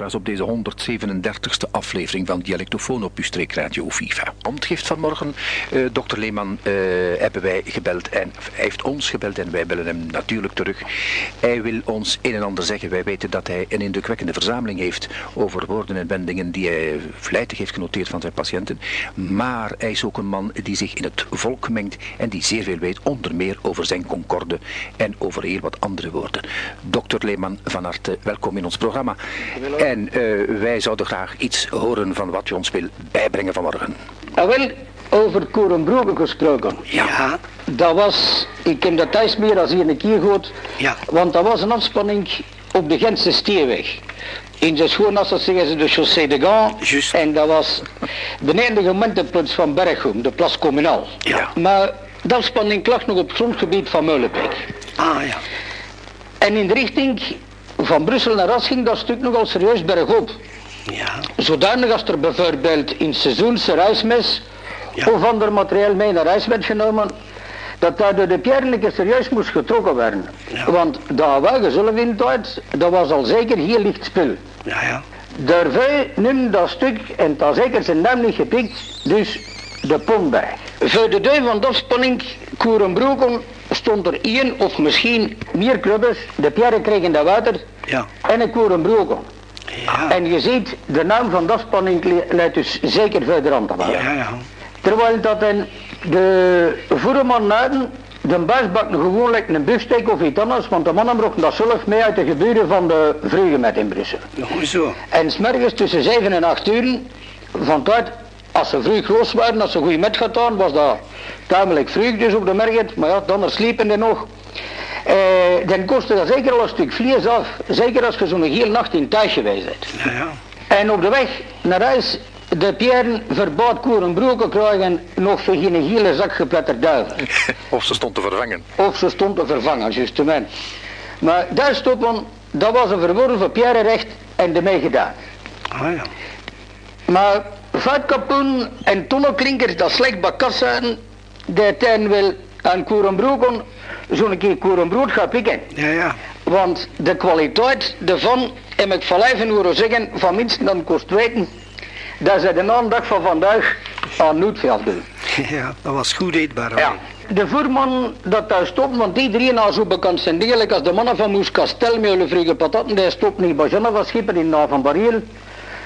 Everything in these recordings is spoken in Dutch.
op deze 137e aflevering van Dialectofoon op uw streekradio FIFA. Ontgift vanmorgen, uh, dokter Leeman, uh, hebben wij gebeld en hij heeft ons gebeld en wij bellen hem natuurlijk terug. Hij wil ons een en ander zeggen. Wij weten dat hij een indrukwekkende verzameling heeft over woorden en wendingen die hij vlijtig heeft genoteerd van zijn patiënten. Maar hij is ook een man die zich in het volk mengt en die zeer veel weet, onder meer over zijn concorde en over heel wat andere woorden. Dokter Leeman, van harte welkom in ons programma. En uh, wij zouden graag iets horen van wat u ons wil bijbrengen vanmorgen. Ah, wel, over Korenbroeken gesproken. Ja. Dat was, ik heb dat thuis meer als hier een keer gehoord. Ja. Want dat was een afspanning op de Gentse Stierweg. In de schoonasser zeggen ze de Chaussée de Gand. Juist. En dat was beneden de gemeenteplaats van Berghoem, de Plas Communal. Ja. Maar de afspanning lag nog op het grondgebied van Meulenbeek. Ah ja. En in de richting van Brussel naar Ras ging dat stuk nogal serieus bergop. Ja. Zodanig als er bijvoorbeeld in seizoense reismes Ja. of ander materieel mee naar huis werd genomen, dat daar door de pierlijke serieus moest getrokken worden. Ja. Want dat wagen zullen in tijd, dat was al zeker heel licht spul. Ja, ja. Daarvoor noemde dat stuk, en dat zeker zijn naam niet gepikt, dus de Pondberg. Voor de deur van de afspanning Koerenbroeken stond er één of misschien meer klubbers. De pierren kregen dat water Ja. en een Koerenbroeken. Ja. En je ziet, de naam van de afspanning le- leidt dus zeker verder aan te vallen. Ja, ja. Terwijl dat in de voerman naden, de baas bakte gewoonlijk een buffsteak of iets anders, want de mannen brachten dat zelf mee uit de geburen van de Vreugdemet in Brussel. Hoezo? En s'morgens tussen 7 en 8 uur, van tijd, als ze vroeg los waren, als ze goed met gedaan, was dat tamelijk vroeg dus op de merget, maar ja, dan sliepen er nog. Eh, dan kostte dat zeker al een stuk vlees af, zeker als je zo'n hele nacht in thuis geweest bent. Ja, ja. En op de weg naar huis, de Pierren verbaat koerenbroeken krijgen nog voor geen hele zak gepletterd duiven. Of ze stond te vervangen. Of ze stond te vervangen, justement. Maar daar stond man, dat was een verworven Pierrenrecht en ermee gedaan. Ah ja. Maar vaatkapoen en tonnelklinkers dat slecht zijn, de tuin wil aan koerenbroeken zo'n keer koerenbrood gaan pikken. Ja, ja. Want de kwaliteit ervan, heb ik van 11 euro zeggen, van minstens dan kost weten, dat ze de aandag van vandaag aan Noordveld doen. Ja, dat was goed eetbaar. Ja. De voerman dat daar stopt, want iedereen al zo bekend zijn degelijk als de mannen van Moes Kastel met hun vroege patatten, die stopt niet bij Janne van Schipper in Na van Bariel.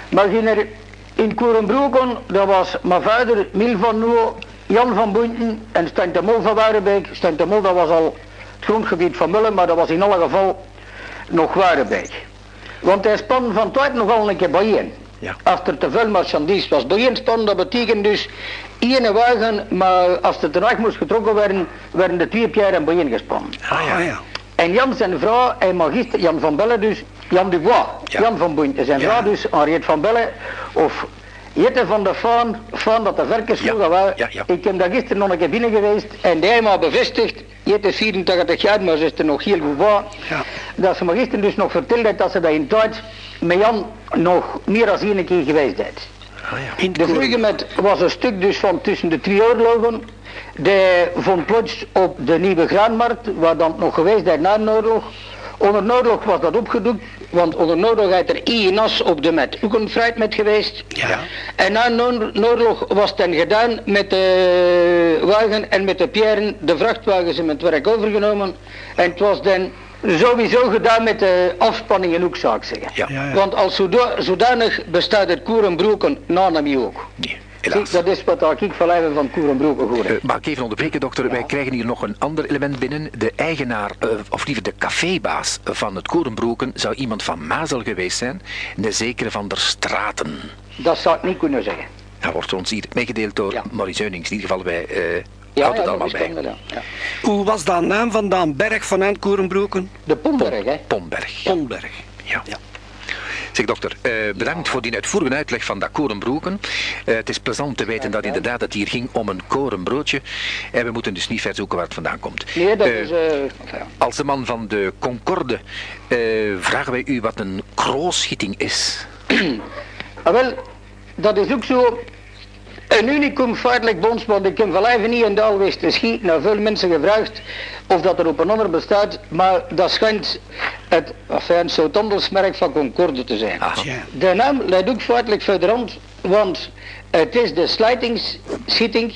Maar ging er in Koerenbroeken, dat was mijn vader, Mil van Noe, Jan van Boenten en Stijn de Mol van Warenbeek. Stijn de Mol dat was al het grondgebied van Mullen, maar dat was in alle geval nog Warenbeek. Want hij span van tijd nogal een keer bijeen. Ja. Als er te veel marchandise was bijeen span, dat betekent dus één wagen, maar als er te weg moest getrokken werden, werden de twee pieren bijeen gespannen. Ah ja. Ah ja. En Jan zijn vrouw en magister Jan van Bellen dus, Jan Dubois, Ja. Jan van Boenten, zijn Ja. vrouw dus Henriette van Bellen, of Jette van de Faan, Faan dat de verkers Ja. vroeger ja. Ik heb daar gisteren nog een keer binnen geweest en die maar bevestigd, Jette is 84 jaar, maar ze is er nog heel goed bij, Ja. dat ze me gisteren dus nog verteld heeft dat ze dat in tijd met Jan nog meer dan één keer geweest heeft. Ah ja. De koren. Vrugemet was een stuk dus van tussen de twee oorlogen. De vond plaats op de Nieuwe Graanmarkt, waar dan nog geweest is na de oorlog. Onder de oorlog was dat opgedoekt, want onder de oorlog heeft er één as op de met ook een fruit met geweest. Ja. En na de oorlog was het dan gedaan met de wagen en met de pieren, de vrachtwagens in het werk overgenomen. En het was dan sowieso gedaan met de afspanning en ook, zou ik zeggen. Ja. Ja, ja. Want als zoda- zodanig bestaat het koerenbroeken na hem ook. Nee, Zie, helaas. dat is wat ik van even van koerenbroeken hoor. Eh, mag ik even onderbreken, dokter? Wij krijgen hier nog een ander element binnen. De eigenaar, eh, of liever de cafébaas van het Korenbroeken, zou iemand van Mazel geweest zijn. De zekere van der Straten. Dat zou ik niet kunnen zeggen. Dat wordt ons hier meegedeeld door Ja. Maurice Zeunings. In ieder geval, wij eh Ja, houden het ja, allemaal dat bij. ja. Ja. Hoe was de naam van de berg van Eindkorenbroeken? De Pomberg, hè? Pomberg. Ponberg. Ja. Zeg dokter, eh, bedankt voor die uitvoerige uitleg van dat korenbroeken. Eh, het is plezant te weten dat inderdaad het hier ging om een korenbroodje. En we moeten dus niet ver zoeken waar het vandaan komt. Nee, dat Eh, is... Als de man van de Concorde vragen wij u wat een kroosschieting is. ah, wel, dat is ook zo... Een unicum feitelijk bons, want ik heb van even niet in de te schieten. naar veel mensen gevraagd of dat er op een ander bestaat. Maar dat schijnt het, enfin, het zou het handelsmerk van Concorde te zijn. Ja. De naam leidt ook feitelijk verder rond, want het is de sluitingsschieting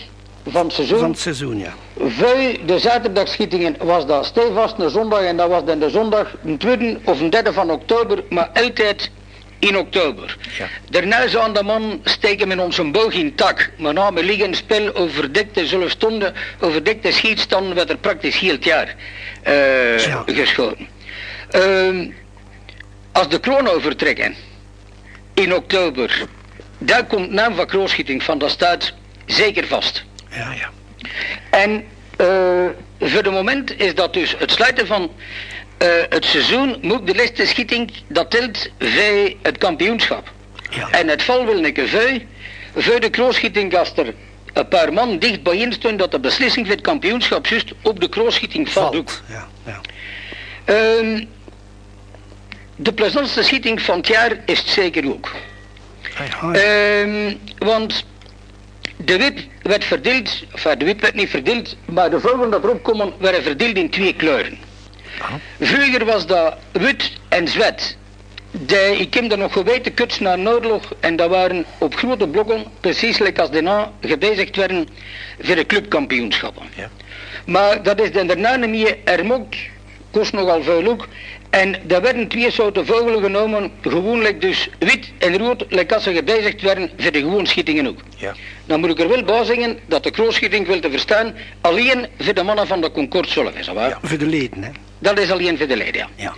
van het seizoen. Van het seizoen, ja. Voor de zaterdagsschietingen was dat stevast een zondag en dat was dan de zondag een tweede of een derde van oktober, maar altijd in oktober. Ja. Daarna zou de man steken met onze boog in tak, maar na mijn liggen spel overdekte zullen stonden, overdekte schietstanden werd er praktisch heel het jaar eh, Ja. geschoten. Ehm, als de kronen vertrekken in oktober, daar komt naam van kroonschieting van, dat staat zeker vast. Ja, ja. En eh, voor de moment is dat dus het sluiten van eh, het seizoen, moet de laatste schieting, dat telt voor het kampioenschap. Ja. En het val wil ik voor, voor de kroonschieting als er een paar man dicht bijeen staan dat de beslissing voor het kampioenschap juist op de kroonschieting. Valt. Ja, ja. Ehm, de plezantste schieting van het jaar is het zeker ook. Ehm, want de wip werd verdeeld, enfin de wip werd niet verdeeld, maar de vogels dat erop komen werden verdeeld in twee kleuren. Vroeger was dat wit en zwet. De, ik heb dat nog geweten, kuts na de oorlog, en dat waren op grote blokken, precies like als daarna gebezigd werden voor de clubkampioenschappen. Ja. Maar dat is daarna niet meer, er mocht, kost nogal veel ook. En daar werden twee soorten vogelen genomen, gewoonlijk dus wit en rood, like als ze gebezigd werden voor de gewoon schietingen ook. Ja. Dan moet ik er wel bij zeggen dat de kroonschieting wil te verstaan, alleen voor de mannen van de Concorde zelf is, dat waar? Ja. Voor de leden, hè. Dat is alleen voor de leden, ja. Ja.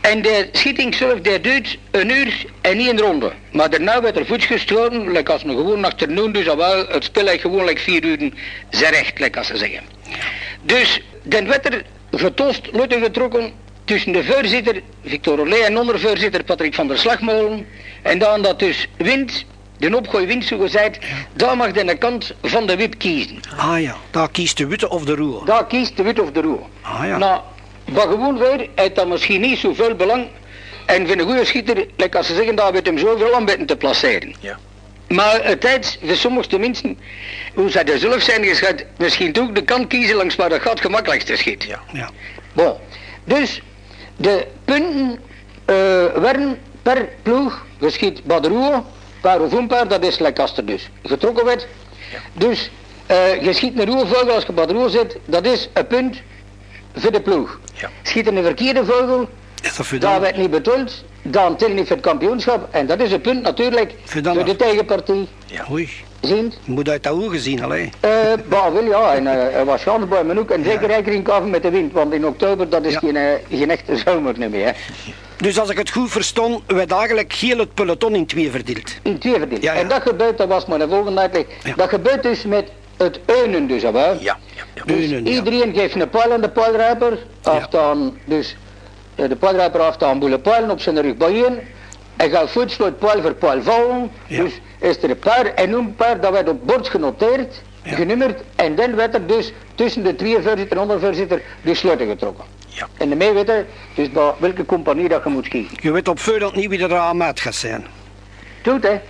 En de schieting zelf, die duurt een uur en niet een ronde. Maar daarna werd er voets gestoten, like als een gewoon achternoen, dus dat wel, het spel is gewoon like vier uur recht, like als ze zeggen. Dus, dan werd er getost, lutten getrokken, tussen de voorzitter, Victor Olé, en ondervoorzitter Patrick van der Slagmolen. En dan dat dus wint, de opgooi wint, zo gezegd, daar mag de kant van de wip kiezen. Ah ja, daar kiest de witte of de roer. Daar kiest de wit of de roer. Ah ja. Nou, wat gewoon weer, heeft dat misschien niet zoveel belang. En voor een goede schieter, like als ze zeggen, daar weet hem zoveel aan weten te placeren. Ja. Maar het tijd, voor sommige mensen, hoe zij er zelf zijn geschat, misschien ook de kant kiezen langs waar dat gat gemakkelijkste schiet. Ja. Ja. Bon. Dus, de punten eh, werden per ploeg geschiet bij de roer, paar of een paar, dat is like als er dus getrokken werd. Dus, eh je schiet een roervogel als je bij de roer zit, dat is een punt voor de ploeg. Ja. Schiet een verkeerde vogel, dat werd niet betoeld, dan tel je niet voor het kampioenschap. En dat is een punt natuurlijk Voor de nog. tegenpartie. Oei, Je moet uit dat ogen zien, alleen. Eh, bah, wel ja, en er was bij me ook. En zeker rekening houden met de wind, want in oktober dat is Ja. geen, eh, geen echte zomer meer. Hè. Dus als ik het goed verstond, werd eigenlijk heel het peloton in twee verdeeld. In twee verdeeld. Ja, ja. En dat gebeurt, dat was maar de volgende uitleg, Ja. dat gebeurt dus met het eunen dus, hè. Ja. Ja. ja. Dus Eunen, ja. iedereen geeft een pijl aan de pijlruiper, afstaan, dus eh, de pijlruiper afstaan boele pijlen op zijn rug bijeen. En gaat voetsloot pijl voor pijl vallen. Ja. Dus is er een paar en een paar, dat werd op bord genoteerd, Ja. genummerd. En dan werd er dus tussen de twee voorzitter en ondervoorzitter de sluiten getrokken. Ja. En de meeweten, dus welke compagnie dat je moet kiezen. Je weet op voorhand niet wie er aan maat gaat zijn. Doet hè.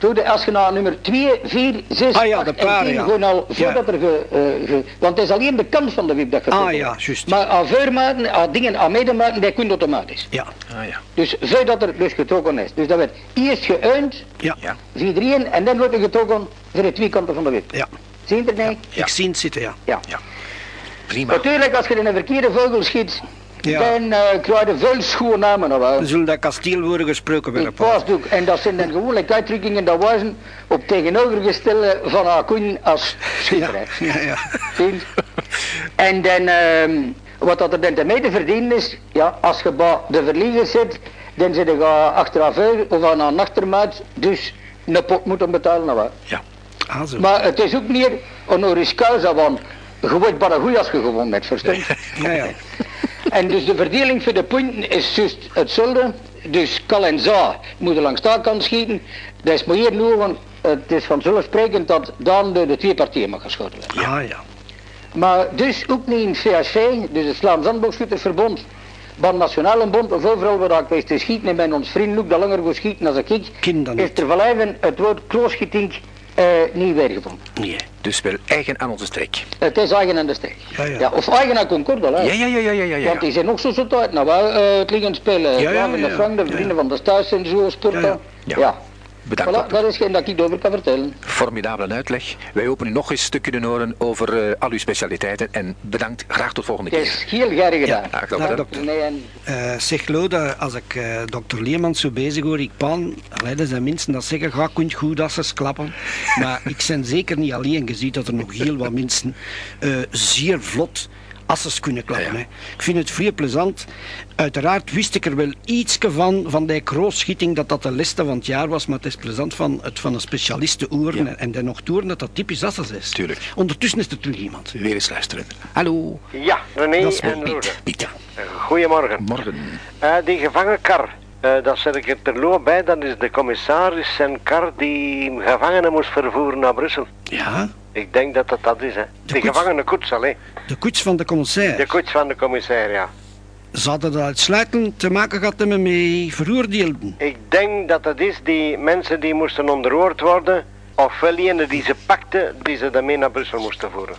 Doet hè, als je naar nummer 2, 4, 6, Ah ja, 8 de en paren, 10 ja. gewoon al Ja. voordat er ge, eh, ge- Want het is alleen de kant van de wip dat je Ah doet. ja, juist. Maar aan voormaten, aan dingen, aan medematen, dat kun automatisch. Ja, Ah, ja. Dus voordat er dus getrokken is. Dus dat werd eerst geuind, ja, Ja. 4, 3 en dan wordt er getrokken voor de twee kanten van de wip. ja. Zie je het er niet? Ja. Ik zie het zitten, ja. Ja. Ja. Prima. Natuurlijk, als je in een verkeerde vogel schiet, Ja. dan eh krijg je veel wel. Dan zullen dat kasteel worden gesproken een was ook. En dat zijn dan gewoon like uitdrukkingen dat wijzen op tegenovergestelde van haar koen als. Ja, ja. Zien? En dan, ehm, wat dat er dan te mee te verdienen is, ja, als je bij de verliezers zit, dan zit je achteraf of aan een achtermaat, dus een pot moeten betalen. Ja. Ah, maar het is ook meer honoris causa, want je wordt maar een goeie als je gewonnen hebt, verstaan? Ja, ja. En dus de verdeling voor de punten is juist hetzelfde. Dus Kal en Za moeten langs daar kant schieten. Dat is maar hier nu, want het is vanzelfsprekend dat dan de, de twee partijen mag geschoten worden. Ja, ja. Maar dus ook niet in het dus het Vlaams Handboogschuttersverbond, van Nationale Bond of overal waar ik wees te schieten en bij ons vrienden ook dat langer wil schieten als ik, Kinderen is er van het woord kloosschieting eh, niet weer gevonden. Nee. Dus wel eigen aan onze streek. Het is eigen aan de steeg. Ja, ja. of eigen aan Concorde, hè. Ja, ja, ja, ja, ja, ja. ja. Want die zijn ook zo zo tijd. Nou, wel, eh, het liggen spelen. Ja, ja, Ja, ja, de Frank, de ja, vrienden ja. van de Stuis en zo, sporten. Ja, ja. Ja. Bedankt. Voilà, dat is geen dat ik over kan vertellen. Formidabele uitleg. Wij openen nog eens stukje de oren over eh, al uw specialiteiten. En bedankt. Graag tot volgende Het keer. is heel graag gedaan. Dag, Dag, dokter. dokter. Nee, en... Eh, zeg Loda, als ik eh, dokter Leemans zo bezig hoor, ik pan, allee, er zijn mensen dat zeggen, ga kunt goed als ze klappen. Maar ik ben zeker niet alleen, je ziet dat er nog heel wat mensen eh, zeer vlot asses kunnen klappen. Ja, ja. Hè. Ik vind het vrij plezant. Uiteraard wist ik er wel iets van, van die kroosschieting, dat dat de liste van het jaar was, maar het is plezant van het van een specialist te Ja. en, en dan nog dat dat typisch asses is. Tuurlijk. Ondertussen is er terug iemand. Weer eens luisteren. Hallo. Ja, René Dat is en Roede. Piet. Goedemorgen. Morgen. Eh, die gevangenkar, eh, dat zet ik er terloop bij, dat is de commissaris zijn kar die gevangenen moest vervoeren naar Brussel. Ja, Ik denk dat dat dat is, hè. De koets. gevangenenkoets, allee. de koets van de commissaris. De koets van de commissaris, ja. Zouden dat uitsluitend te maken gehad hebben met veroordeelden? Ik denk dat dat is die mensen die moesten onderhoord worden, ofwel ene die ze pakten, die ze daarmee naar Brussel moesten voeren.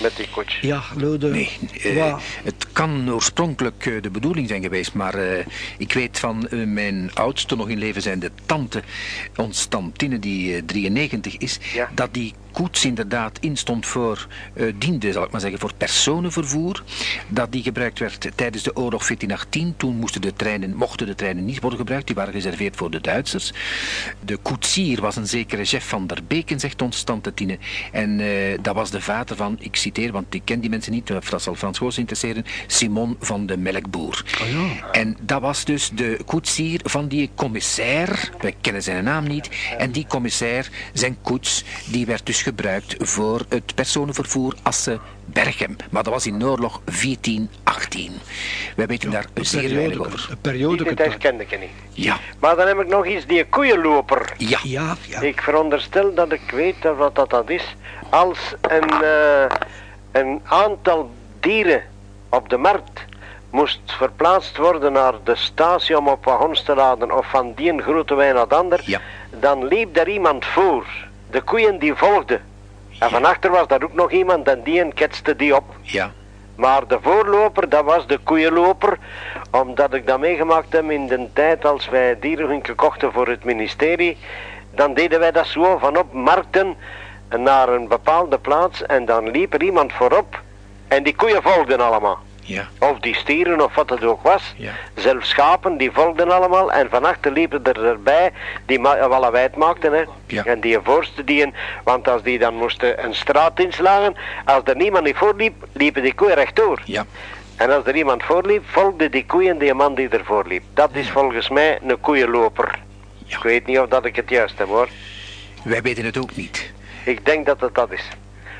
Met die koets. Ja, Lode. Nee, eh, het kan oorspronkelijk eh, de bedoeling zijn geweest, maar eh, ik weet van mijn oudste nog in leven zijnde tante, ons tantine die eh, 93 is, Ja. dat die koets inderdaad instond voor, eh, diende zal ik maar zeggen, voor personenvervoer, dat die gebruikt werd tijdens de oorlog 1418, toen moesten de treinen, mochten de treinen niet worden gebruikt, die waren gereserveerd voor de Duitsers. De koetsier was een zekere Jeff van der Beken, zegt ons tante Tine, en eh, dat was de vader van, ik citeer, want ik ken die mensen niet, of dat zal Frans Goos interesseren, Simon van de Melkboer. Oh ja. En dat was dus de koetsier van die commissair, wij kennen zijn naam niet, en die commissair, zijn koets, die werd dus gebruikt voor het personenvervoer Assen-Berchem. Maar dat was in oorlog 1418. Wij weten daar Een zeer weinig over. Een periode. Die details kende ik niet. Ja, Maar dan heb ik nog iets, die koeienloper. ja, Ja, ja. Ik veronderstel dat ik weet dat wat dat, dat is. Als een, eh, een aantal dieren op de markt moest verplaatst worden naar de station om op wagons te laden of van die een grote wijn naar de ander, Ja. dan liep daar iemand voor. De koeien die volgden. En van achter was daar ook nog iemand en die een ketste die op. ja. Maar de voorloper, dat was de koeienloper, omdat ik dat meegemaakt heb in de tijd als wij dierenwinkel kochten voor het ministerie. Dan deden wij dat zo van op markten naar een bepaalde plaats en dan liep er iemand voorop en die koeien volgden allemaal. Ja, Of die stieren of wat het ook was. Ja. Zelfs schapen, die volgden allemaal. En van achter liepen er erbij die ma- wel wijd maakten. Hè. Ja. En die voorste die een, want als die dan moesten een straat inslagen, als er niemand niet voorliep, liepen die koeien rechtdoor. ja. En als er iemand voorliep, volgde die koeien die man die ervoor liep. Dat is volgens mij een koeienloper. Ja. Ik weet niet of dat ik het juist heb hoor. Wij weten het ook niet. Ik denk dat het dat is.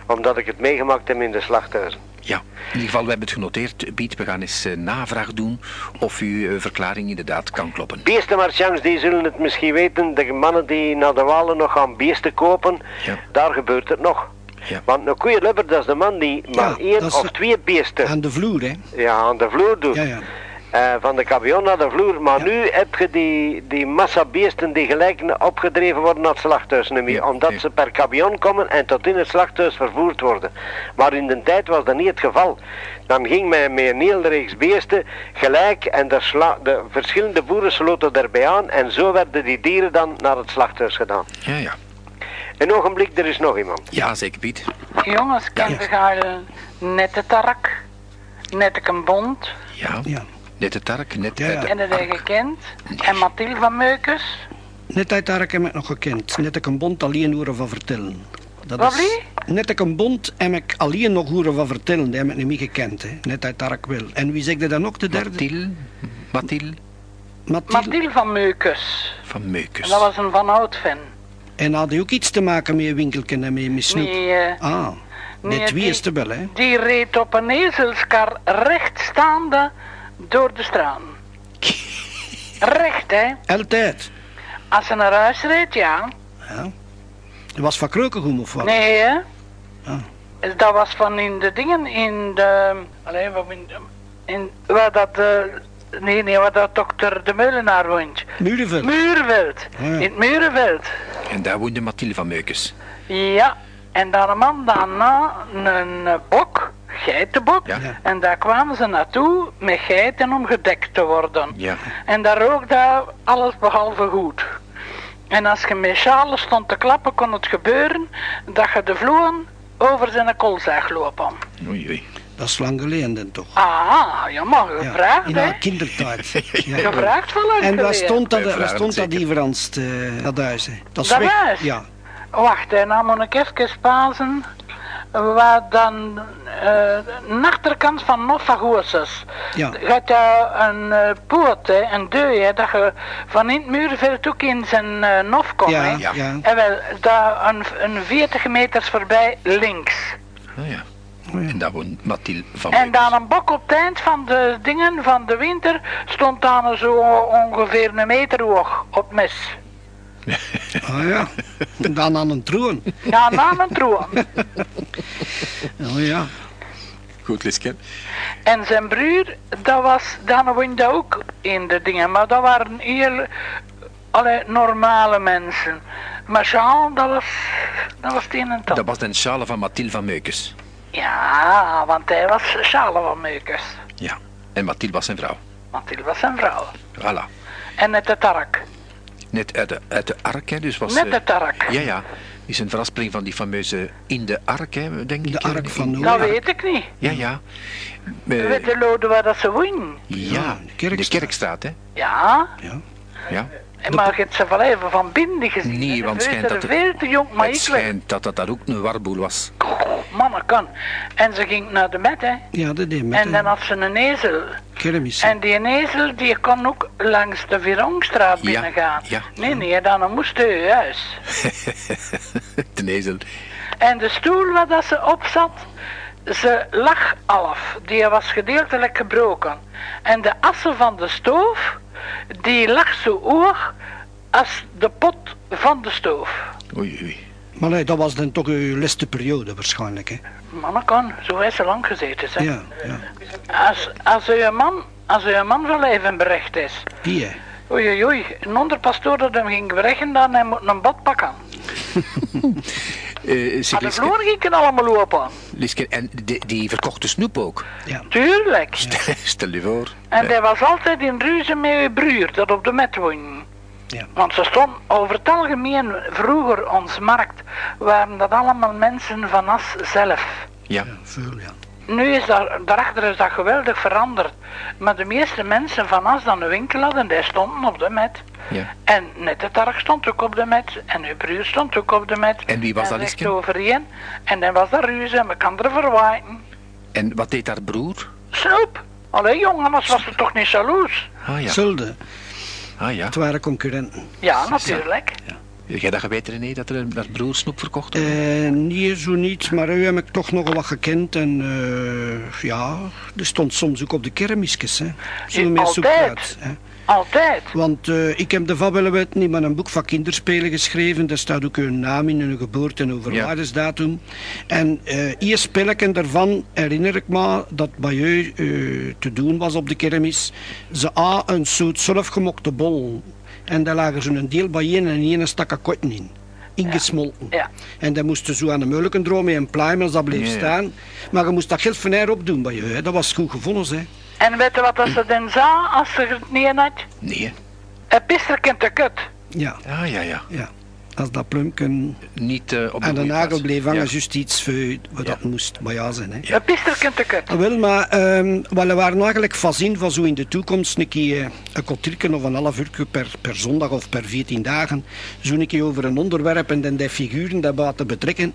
Omdat ik het meegemaakt heb in de slachthuizen. Ja, in ieder geval, we hebben het genoteerd. Piet, we gaan eens eh, navraag doen of uw eh, verklaring inderdaad kan kloppen. Beestenmarchands, die zullen het misschien weten. De mannen die naar de Walen nog gaan beesten kopen, Ja. daar gebeurt het nog. Ja. Want een koeienlubber, dat is de man die maar één of twee beesten Aan de vloer, hè. ja, aan de vloer doet. Ja, ja. Eh, van de kabion naar de vloer. Maar nu heb je die, die massa beesten die gelijk opgedreven worden naar het slachthuis. nu meer, Ja, omdat ja. ze per kabion komen en tot in het slachthuis vervoerd worden. Maar in de tijd was dat niet het geval. Dan ging men met een hele reeks beesten gelijk en de, sla- de verschillende boeren sloten erbij aan. En zo werden die dieren dan naar het slachthuis gedaan. Ja, ja. Een ogenblik, er is nog iemand. Ja, zeker Piet. Jongens, kent de gaar nette tarak, nette een bond, Ja. Ja. Net de tark, net Ja, ja. de en dat heb je gekend. En Mathilde van Meukes. Net uit daar heb ik nog gekend. Net ik een bond alleen horen van vertellen. Dat Wat is-? Net ik een bond heb ik alleen nog horen van vertellen. Die heb ik niet meer gekend, hè. Net uit daar ik wil. En wie zegde dan ook de derde? Mathilde, Mathilde Mathilde. Mathilde van Meukes. van En Meukes. dat was een Van Oud fan. En had hij ook iets te maken met een winkelken en met, met snoep? Nee, eh, Ah, nee, net wie die- is te wel, hè? Die reed op een ezelskar rechtstaande door de straat. Recht, hè. Altijd. Als ze naar huis reed, ja. Ja. Dat was van Kreukengoem of wat? Nee, hè. Ah. Dat was van in de dingen, in de... Alleen, wat in, in waar dat... eh, nee, nee, waar dat dokter de Meulenaar woont. Murenveld. Murenveld. Ah, ja. In het Murenveld. En daar woonde Mathilde van Meukes. Ja, en dan een man daarna een eh, bok, geitenbok. Ja. Ja. En daar kwamen ze naartoe met geiten om gedekt te worden. Ja. En daar rook daar alles behalve goed. En als je met schalen stond te klappen, kon het gebeuren dat je de vloeren over zijn kol zag lopen. Oei, oei. Dat is lang geleden dan toch. Ah, ja, maar Ja, gevraagd, in hè? haar kindertijd. Ja. Gevraagd van lang En waar stond dat, waar stond dat die Frans, eh, dat huis? hè? Dat is Dat weg. huis? Ja. Wacht, en dan moet ik even spazen. Waar dan eh, de achterkant van Noffa Goossens. Ja. Je hebt daar een eh, poort, hè, een deur, hè, dat je van in het muurveld ook in zijn eh, Nof komt. Ja, hè. ja. ja. En wel, daar een, een 40 meters voorbij links. Ah, ja. Oh, ja. En daar woont Mathilde van En dan een bok op het eind van de dingen van de winter stond dan zo ongeveer een meter hoog op mes. Ah ja. En dan aan een troon. Ja, na een troon. Oh ja. Goed, Liske. En zijn broer, dat was, dan woonde ook in de dingen, maar dat waren heel alle normale mensen. Maar Jean, dat was, dat was het een en Dat was de Charles van Mathilde van Meukes. Ja, want hij was Charles van Meukes. Ja. En Mathilde was zijn vrouw. Hij was zijn vrouw. Voilà. En net de tark. Net uit de, uit de ark, hè, dus was... Net eh, de tark. Ja, ja. Is een verraspeling van die fameuze In de Ark, hè, denk ik. De? Ark van Noach. Dat weet ik niet. Ja, ja. We Eh, weten Lode waar dat ze wonen. ja, de Kerkstraat. de Kerkstraat, hè. Ja, Ja. Ja. Maar je hebt ze wel even van binnen gezien. Nee, want Ze schijnt dat het- veel te jong, maar het schijnt dat dat daar ook een warboel was. Mannen kan. En ze ging naar de met, hè. Ja, dat deed met En dan had ze een ezel. kermis. En die ezel die kon ook langs de Virongstraat Ja, binnengaan. ja. Nee, nee, dan moest hij huis. de ezel. En de stoel waar dat ze op zat, ze lag half. Die was gedeeltelijk gebroken. En de assen van de stoof, die lag zo hoog als de pot van de stoof. Oei, oei. Maar nee, dat was dan toch uw laatste periode waarschijnlijk. Hè? Mama kan, zo is ze lang gezeten. Zeg. Ja, ja. Als, als uw man, als uw man van leven berecht is, Die, hè. Oei, oei, oei. Een onderpastoor dat hem ging brengen, dan hij moet een bad pakken. Eh, zeg, Maar de Liske, vloer ging allemaal lopen. Liske, en die, die verkochte snoep ook. Ja. Tuurlijk. Stel je voor. En Eh, hij was altijd in ruzie met uw broer, dat op de met woonde. Ja. Want ze stond over het algemeen, vroeger ons markt, waren dat allemaal mensen van As zelf. ja. Veel, ja. Nu is daar, daarachter is dat geweldig veranderd. Maar de meeste mensen van As dan de winkel hadden, die stonden op de met. ja. En net de targ stond ook op de met. En uw broer stond ook op de met. En wie was dat, recht Liske? overeen. En dan was dat ruzie en we kan er verwaaien. En wat deed haar broer? Snoep. Allee jongen, anders was het toch niet jaloers? Ah ja. Zulde. Ah ja. Het waren concurrenten. Ja, natuurlijk. Heb jij dat geweten, René, dat er dat broer snoep verkocht had? Eh, niet zo niet, maar u heb ik toch nog wel wat gekend. En eh, ja, er stond soms ook op de kermisjes. Hè. Zo Ja, altijd. zoekruid, hè. Altijd. Want eh, ik heb de Vabbelewet niet maar een boek van kinderspelen geschreven. Daar staat ook hun naam in, hun geboorte en overlijdensdatum. En eh eerst spelletje daarvan herinner ik me dat bij u eh, te doen was op de kermis. Ze a een soort zelfgemokte bol. En daar lagen ze een deel bij en een stak een kotten in. Ingesmolten. Ja. En dan moesten zo aan de meulken dromen en pluimen als dat bleef staan. Maar je moest dat geld van haar opdoen bij je. Hè. Dat was goed gevonden. Hè. En weet je wat dat ze dan zei als ze het niet had? Nee. Een pisterkent te kut. Ja, Ah ja, ja. ja. Als dat pluimken Niet eh, op de aan de nagel bleef hangen, Ja. juist iets voor wat dat moest bij jou zijn. Hè. Ja. Een te kut. Ah, Wel, maar ehm wel, we waren eigenlijk voorzien van zo in de toekomst een keer eh, een kwartiertje of een half uur per, per zondag of per 14 dagen zo een keer over een onderwerp en dan die figuren daarbij te betrekken.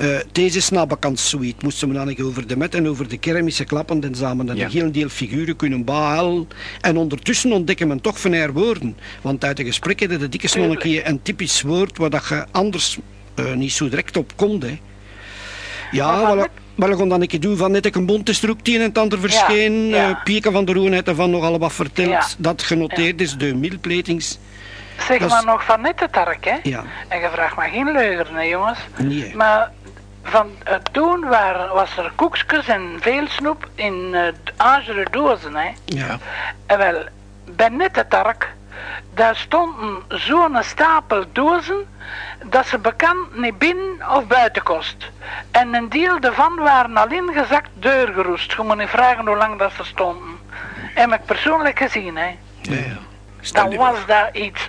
Eh deze snabekant zoiets moesten we dan over de met en over de kermische klappen, dan samen dan Ja. een heel deel figuren kunnen behalen. En ondertussen ontdekken men toch van haar woorden. Want uit de gesprekken de dikke nog een typisch woord waar dat je anders eh, niet zo direct op komt. Hè. Ja, Maar van wel, dit- wel we gaan dan een keer doen van net een bont is er ook het een en het ander verscheen. ja. Eh, Pieke van der Roen heeft ervan nogal wat verteld. Ja. Dat genoteerd is, de middelplatings. Zeg is- maar nog van net de tark, hè? Ja. En je vraagt maar geen leugen, hè, jongens. Nee. Maar van eh, toen waren, was er koekjes en veel snoep in uh, azeren dozen, hè? Ja. En wel, bij net de tark daar stonden zo'n stapel dozen dat ze bekend niet binnen of buiten kost. En een deel daarvan waren al ingezakt deurgeroest. Je moet niet vragen hoe lang dat ze stonden. Heb ik persoonlijk gezien, hè. Ja, ja. Dan was daar iets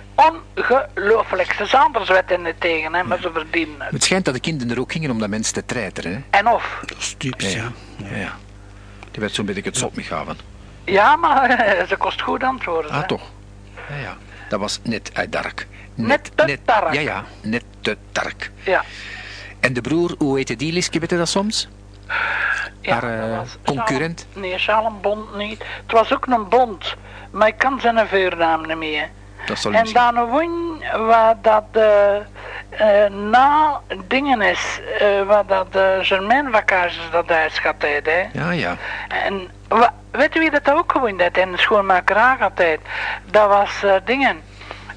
ongelooflijks. De anders werd er niet tegen, hè, maar ze verdienen het. Het schijnt dat de kinderen er ook gingen om dat mensen te treiteren. Hè? En of. Dat is typisch, ja. Ja, ja. Die werd zo'n beetje het zot mee gaven. Ja, maar ze kost goed antwoorden. Ah, hè. toch? Ja, ja. Dat was net uit Dark. Net te Dark. Ja, ja. Net te Dark. Ja. En de broer, hoe heette die, Liske, weet je dat soms? ja Haar, eh, was concurrent? Schalem- nee, Schalenbond niet. Het was ook een bond, maar ik kan zijn vuurnaam niet meer. Dat zal En misschien... dan woon waar dat eh, eh, na dingen is, eh, waar dat de Germainvakages dat huis gaat tijd, hè. Ja, ja. En weet u wie dat ook gewoond heeft in de schoonmaker tijd? Dat was eh, dingen,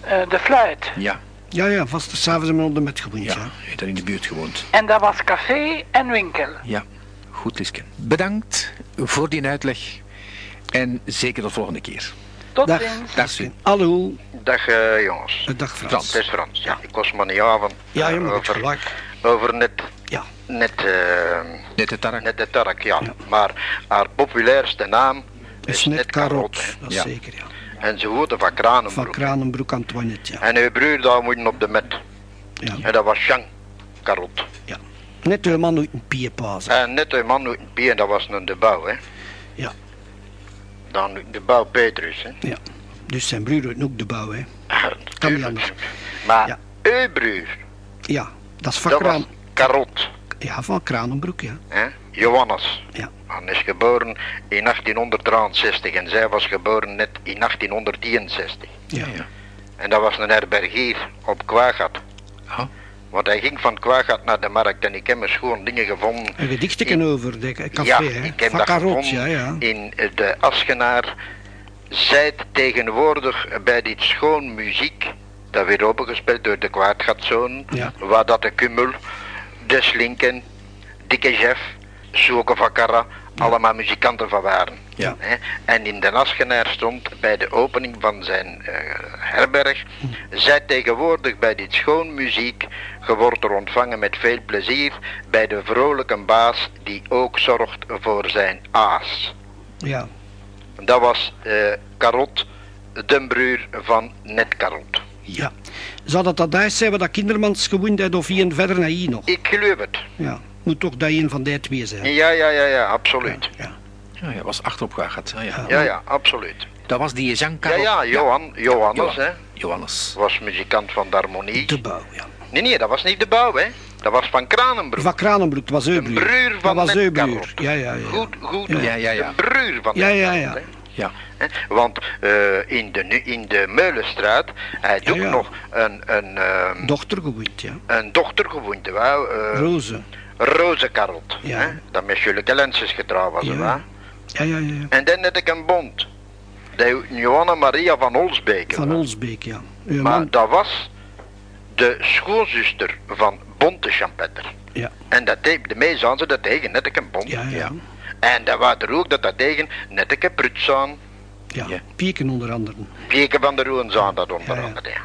eh, de fluit. Ja, Ja, ja, vast de s'avonds hebben we onder met gewoond, ja. ja. Je heeft daar in de buurt gewoond. En dat was café en winkel. Ja, goed, Liske. Bedankt voor die uitleg. En zeker tot volgende keer. Tot Dag. ziens. Dag, Sven. Hallo, Dag eh, jongens. Dag Frans. Frans. Het is Frans. Ja. Ik was maar niet avond Ja, je moet over, over net, Ja, net, eh, Net de Tarak. net de Tark, ja. Maar haar populairste naam is is net net karot. Dat is Ja. zeker, ja. En ze woonde van Van Kranenbroek. Kranenbroek Antoinette, ja. En uw broer daar moeten op de met. ja. En dat was Jean Karot. ja. Net helemaal uit een piepazen. En net een man uit een pie, en dat was een de bouw, hè. Ja. Dan de bouw Petrus, hè. Ja. Dus zijn broer uit ook de bouw, hè. Kan niet anders. Maar Ja. uw broer, Ja, dat is van, dat was Kraan... Karot, ja, van Kranenbroek, ja. hè. Johannes. Ja. Hij is geboren in 1863 en zij was geboren net in 1863. Ja, ja. En dat was een herbergier op Kwagat. Ah, Want hij ging van Kwagat naar de markt en ik heb er gewoon dingen gevonden. Een gedichtje over de café, ja, hè. ik heb van dat Karot, gevonden ja, ja. in de Askenaar. Zijt tegenwoordig bij dit schoon muziek, dat werd opengespeeld door de Kwaadgatzoon, Ja. waar dat de Kummel, de Slinken, Dikke Jeff, Zoke van Karra, allemaal muzikanten van waren. Ja. Hè? En in de Askenaar stond bij de opening van zijn eh, herberg, zij tegenwoordig bij dit schoon muziek, ge wordt er ontvangen met veel plezier bij de vrolijke baas die ook zorgt voor zijn aas. Ja, Dat was eh Karot, de broer van Net Karot. ja. Zou dat dat huis zijn waar dat kindermans gewoond heeft of hier verder naar hier nog? Ik geloof het. Ja, moet toch dat een van die twee zijn. Ja, ja, ja, ja, absoluut. Ja. ja, ja, was achterop gehad. Ah, ja. Ja, ja, absoluut. Dat was die Jean Ja, ja, Johan, Johannes, hè, Johannes. was muzikant van de harmonie. De bouw, ja. Nee, nee, dat was niet de bouw, hè. Dat was van Kranenbroek. Van Kranenbroek, dat was uw Een broer. broer van Dat was. Karot. Ja, ja, ja. Goed, goed. Ja, ja, ja. De broer van Ja, ja, ja. hè. Ja. Hè, Want eh, in, de, nu- in de Meulenstraat, hij Ja, doet ja. nog een, een, ehm, Dochter gewoond, ja. een dochter gewoond, wou, eh, Roze. Roze Karot. Ja. Hè, dat met Jules Lenses getrouwd was, Ja. wou. Ja, ja, ja. En dan had ik een bond. De Johanna Maria van Olsbeek. Van. Olsbeek, ja. Uw Maar man, dat was de schoonzuster van Bonte Champetter. ja. En dat deed, de meest ze dat tegen net een bond. Ja, ja. En dat was er ook dat dat tegen net een pruts aan. Ja, Ja. Pieken onder andere. Pieken van de Roens aan dat onder andere. Ja.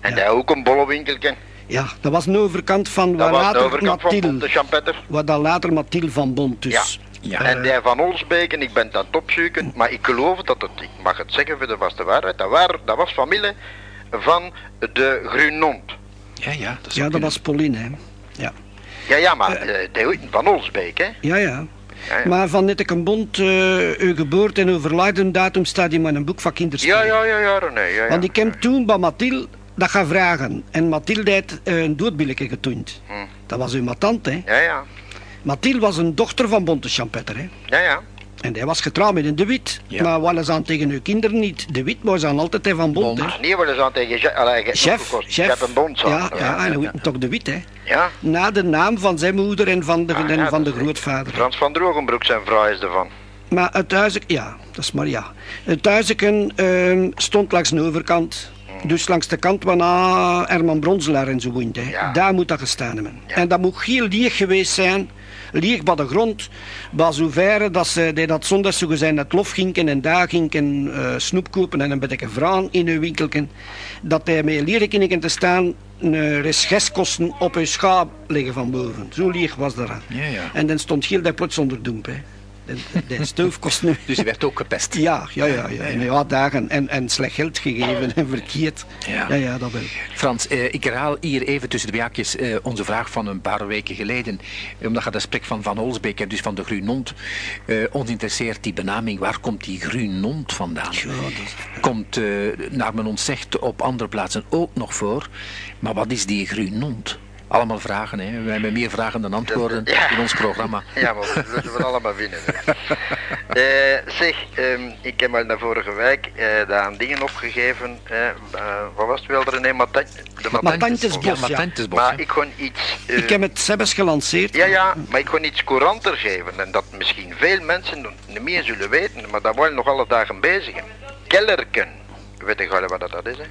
En dat ook een bollewinkeltje. Ja, dat was een overkant van Dat waar later overkant van Bonte Mathilde, Champetter. waar dan later Mathilde van Bont dus. Ja. En die van Olsbeek, en ik ben dat opzoeken, maar ik geloof dat het, ik mag het zeggen voor de vaste waarheid, dat, waar, dat was familie van de Grunont. Ja, ja. Dat, ja, dat was Pauline, hè. Ja, Ja, ja, maar eh, die heette van Olsbeek, hè. ja, ja. Ja, ja. Maar van Netteken Bond, uh, uw geboorte en overlijden datum staat in mijn boek van kinderspelen. Ja, ja, ja, ja, René, ja, ja. Want ik heb toen bij Mathilde dat gaan vragen. En Mathilde heeft eh, een doodbilletje getoond. Hm. Dat was uw matant, hè. Ja, ja, Mathilde was een dochter van Bonte Champetter, hè. ja, ja. En hij was getrouwd met een De Wit. Ja. Maar wat is aan tegen uw kinderen niet? De Wit was aan altijd hè, van Bont, hè. Bond. Nee, wel eens aan tegen chef, Chef, een bond Ja, ja, en hoe heet toch De Wit, hè. Ja, Na de naam van zijn moeder en van de, Ah, en ja, van de grootvader. Frans van Drogenbroek zijn vrouw is ervan. Maar het huisje, ja, dat is maar ja. Het huisje ehm, stond langs de overkant. Dus langs de kant waarna Herman Bronselaar en zo woont. Hè. Ja. Daar moet dat gestaan hebben. Ja. En dat moet heel leeg geweest zijn lieg bij de grond. Bij zoverre dat ze die dat zondag zo gezegd het lof gingen en daar gingen eh, snoep kopen en een beetje vraan in hun winkelken. Dat hij met leren te staan een restkosten op hun schaap liggen van boven. Zo lieg was dat. Ja, ja. En dan stond heel dat plots onder doemp. Hè. De, de stoof kost nu... Dus je werd ook gepest. Ja, ja, ja, ja. ja, ja dagen en, en slecht geld gegeven en verkeerd. Ja. ja, ja dat wel. Frans, eh, ik herhaal hier even tussen de bejaakjes eh, onze vraag van een paar weken geleden. Omdat je dat spreekt van Van Olsbeek, hè, dus van de Grunont. Eh, ons interesseert die benaming. Waar komt die Grunont vandaan? Ja, dat Komt, eh, naar men ons zegt, op andere plaatsen ook nog voor. Maar wat is die Grunont? Allemaal vragen, hè. We hebben meer vragen dan antwoorden Ja. in ons programma. Ja, maar we zullen we allemaal winnen. zeg. Eh, zeg, ehm, ik heb al naar vorige week eh daar dingen opgegeven. eh, wat was het wel, René? Matan de Matantjesbos, Ja, Maar ik kon iets... eh, Ik heb het zelfs gelanceerd. Ja, ja, maar ik kon iets couranter geven. En dat misschien veel mensen niet meer zullen weten. Maar daar worden nog alle dagen bezig. Kellerken. Weet je wel wat dat is, hè?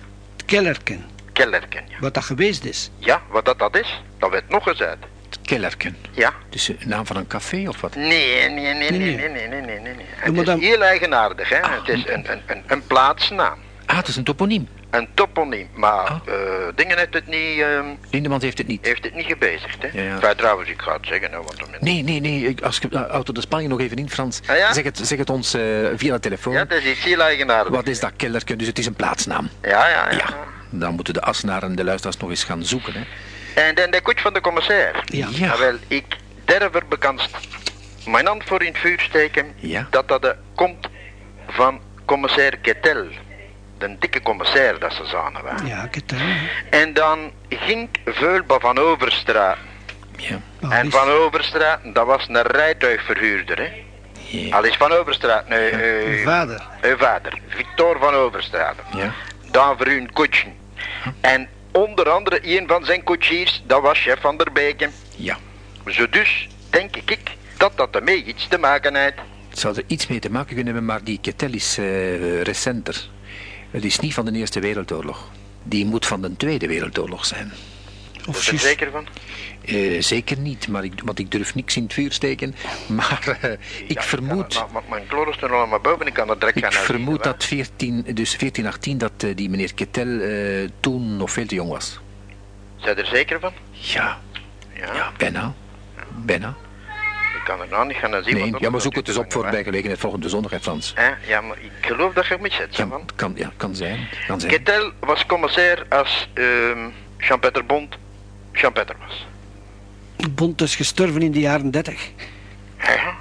Kellerken. Kellerken, ja. Wat dat geweest is. Ja, wat dat, dat is, dat werd nog eens uit. Kellerken. Ja. Dus een naam van een café of wat? Nee, nee, nee, nee, nee, nee. nee, nee, nee, Het is dan- heel eigenaardig, hè. Het is een, een, een, een plaatsnaam. Ah, het is een toponiem. Een toponiem. Maar Ah. eh, dingen heeft het niet, Lindemans heeft het niet. heeft het niet gebezigd, hè. Ja, ja. Enfin, trouwens, ik ga het zeggen, hè, want. Nee, nee, nee. ik- Als je uh, Auto de Spanje nog even in Frans. Ah, ja? zeg, het, zeg het ons eh, via de telefoon. Ja, het is iets heel eigenaardigs. Wat is dat kellerken? Dus het is een plaatsnaam. Ja, ja, ja. Ja. Dan moeten de Assenaren en de luisteraars nog eens gaan zoeken. Hè. En dan de koets van de commissaris. Ja. Ja. Nou, wel, ik durf er bekend mijn hand voor in het vuur steken Ja. dat dat de komt van commissaris Ketel. De dikke commissaris dat ze zagen waren. Ja, hè. En dan ging Veulba van Overstraat. Ja. Ah, en van Overstraat, dat was een rijtuigverhuurder, hè. Ja. Al is van Overstraat, nee, Uw eh, vader. uw vader, Victor van Overstraat. ja. Daar voor hun koetsen. En onder andere een van zijn koetsiers, dat was chef van der Beken. Ja. Zo dus denk ik dat dat ermee iets te maken heeft. Het zou er iets mee te maken kunnen hebben, maar die ketel is eh, recenter. Het is niet van de Eerste Wereldoorlog. Die moet van de Tweede Wereldoorlog zijn. Of er zeker van? Eh, zeker niet, maar ik, want ik durf niks in het vuur steken. Maar eh, ik vermoed, Ja, maar mijn kloor is er allemaal boven, ik kan er direct ik vermoed dat 14, dus 1418 dat eh, die meneer Ketel toen nog veel te jong was. Zijn er zeker van? Ja, Ja. ja, bijna. Bijna. Ik kan er nou niet gaan zien. Nee, ja, maar dat zoek het eens op voor bij gelegenheid volgende zondag, hè Frans. Ja, maar ik geloof dat je moet zetten. Ja, het kan, ja, kan zijn. Kan zijn. Ketel was commissair als ehm Jean-Peter Bond Jean-Peter was. Bond is gestorven in de jaren 30. Ja, ja,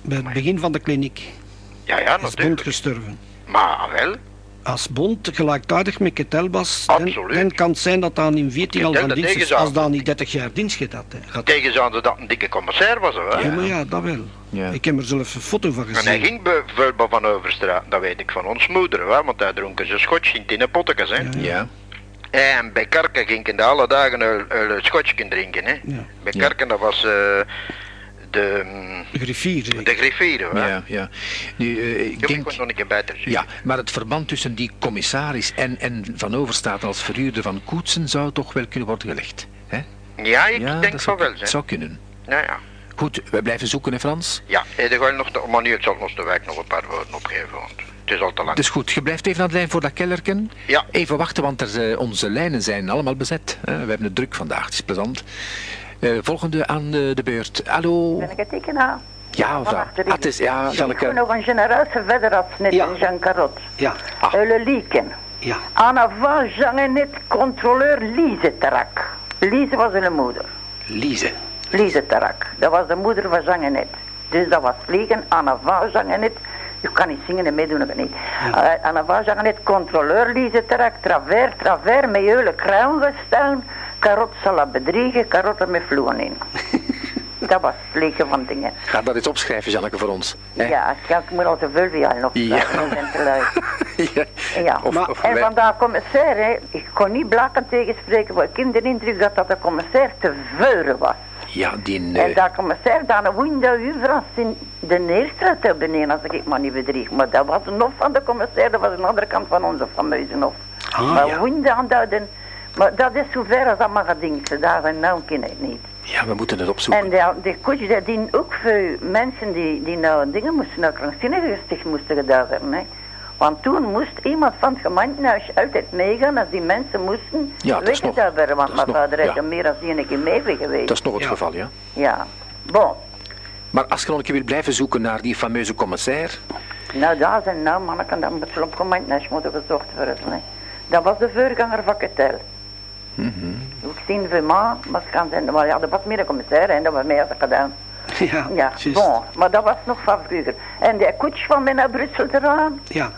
Bij het begin van de kliniek ja, ja is Bond natuurlijk. gestorven. Maar wel, Als Bond gelijktijdig met Ketel was, dan, dan kan het zijn dat dan in 14 al van dienst is. Als dan niet 30 jaar dienst gaat. hè. Gaat- tegen ze hadden dat een dikke commissair was, hè? Ja, maar ja, dat wel. Ja. Ik heb er zelf een foto van En hij gezien. ging bij Vulba van Overstraat, dat weet ik van ons moeder, hè, want hij dronk zijn schotje in tinnen pottekes, hè. Ja, En bij Karken ging ik alle dagen een, een schotje drinken, hè. Ja. Bij Ja. Karken, dat was eh, de, mm, De griffier, de griffier, hè. ja, ja. Nu, eh, ik Ik denk... nog een keer beter zien. Ja, maar het verband tussen die commissaris en, en Van Overstaat als verhuurder van Koetsen zou toch wel kunnen worden gelegd. Hè? Ja, ik ja, denk van wel, hè. zou kunnen. Ja, ja. Goed, wij blijven zoeken, hè Frans? Ja, en dan ga je nog de, maar nu, ik zal ons de wijk nog een paar woorden opgeven, want het is al te lang. Dus goed, je blijft even aan de lijn voor dat kellerken. Ja. Even wachten, want er, eh, onze lijnen zijn allemaal bezet. Hè? We hebben het druk vandaag, het is plezant. Eh, volgende aan de, de beurt. Hallo? Ben ik het tekenen? Ja, mevrouw. Ah, het is, ja, Ik ga Janneke. nog een genereuze verder als net Ja. Jean Carot. Ja, Ah. Lieken. ja. Aan avant zangen net controleur Lise Tarak. Lise was hun moeder. Lise. Lise Tarak. Dat was de moeder van Zangenet. Dus dat was vliegen aan avant Zangenet. Je kan niet zingen en meedoen, ik niet. Uh, aan avant Zangenet controleur Lise Tarak. Travers, travers, met hele kruin gestaan. Karot zal dat bedriegen, karotten met vloeien in. dat was het vliegen van dingen. Ga dat eens opschrijven, Janneke, voor ons. hè? Ja, ik, moet al zoveel via nog Ja. te ja. Ja, Of- of en wij- vandaag commissair, hè, ik kon niet blakken tegenspreken, want ik heb de indruk dat dat de commissair te veuren was. Ja, die... En eh, dat commissair dan dat u Frans in de eerste te beneden, als ik me niet bedrieg. Maar dat was een hof van de commissair, dat was een andere kant van onze familiehof. Ah, maar ja. window aanduiden, maar dat is zover als dat mag ding, ze dagen nou ken ik niet. Ja, we moeten het opzoeken. En de, de koets, die dienen ook veel mensen die, die nou dingen moesten, naar krankzinnigensticht moesten gedaan hebben. Hè. Want toen moest iemand van het gemeentehuis altijd meegaan als die mensen moesten Ja, dat is nog- weggedaan werden. Want dat is mijn vader heeft ja. er meer dan één keer mee geweest. Dat is nog het Ja. geval, ja. Ja, bon. Maar als je nog een keer wil blijven zoeken naar die fameuze commissair... Nou, daar zijn nou manneken, dat moet op gemeentehuis moeten gezocht worden. Hè. Dat was de voorganger van Ketel. Mhm. Ik zie man, maar het kan zijn, maar ja, dat was meer de commissaris en dat was mij als ik gedaan. Ja, Ja, bon, maar dat was nog van vroeger. En die koets van mij naar Brussel eraan, Ja,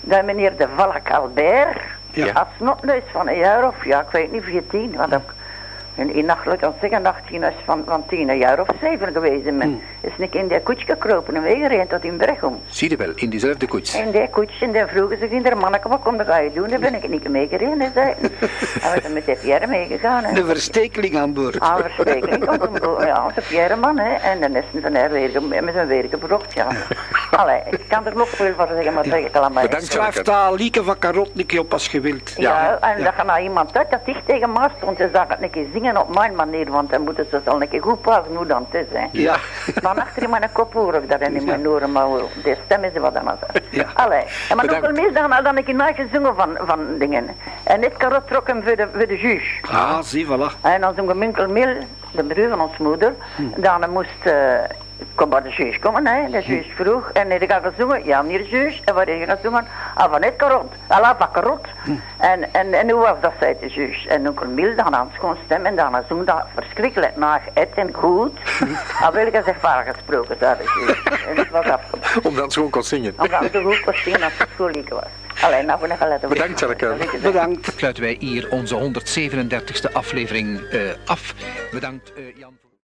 dat meneer de Valk Albert, Ja. als snotneus van een jaar of, ja, ik weet niet, 14, want ik in een nachtelijk kan zeggen, 18 is van, van 10 een jaar of 7 geweest. Hmm. Is ik in die koets gekropen en weggereden tot in Bergom. Zie je wel, in diezelfde koets. En die koets, en dan vroegen ze in de manneke, wat kom ga je doen? Dan ben ik niet meegereden. En we zijn met de Pierre meegegaan. hè. de verstekeling aan boord. Ah, door. Ja, de Pierre man, hè. En dan is hij van haar weer, met zijn weer gebrocht, ja. Allee, ik kan er nog veel voor zeggen, maar dat zeg ik allemaal. Bedankt. Schrijf daar Lieke van Karotnikje op als je wilt. Ja, en dat gaat nou iemand uit dat dicht tegen mij stond en zag het een keer zingen op mijn manier, want dan moeten ze al een keer goed passen hoe dan het is, hè. Ja. Van achter in mijn kop hoor ik dat in mijn oren, maar de stem is wat anders. Ja. Allee, en maar nog wel meer dan, dan ik in gezongen van, van dingen. En dit karot trok hem voor de, voor de juge. Ah, zie, voilà. En dan zo'n Minkel Mil, de broer van ons moeder, dan moest uh, kom bij de juge komen, hè. De juge vroeg, en hij gaat gezongen, ja meneer de juge, en wat heb je gezongen? Ah, van het karot, ah, van karot. En, en, en hoe was dat, zei de juge? En Onkel Mil dan aan schoon stem, en dan zong dat verschrikkelijk naar het en goed. Ah, wil ik eens even gesproken, zei de juge. En het was afgelopen. Om dan gewoon kon zingen. Omdat het zo goed kon zien als was. Alleen, nou, voor een gelet. Bedankt, Janneke. Bedankt. Sluiten wij hier onze 137e aflevering eh, af. Bedankt, eh, Jan.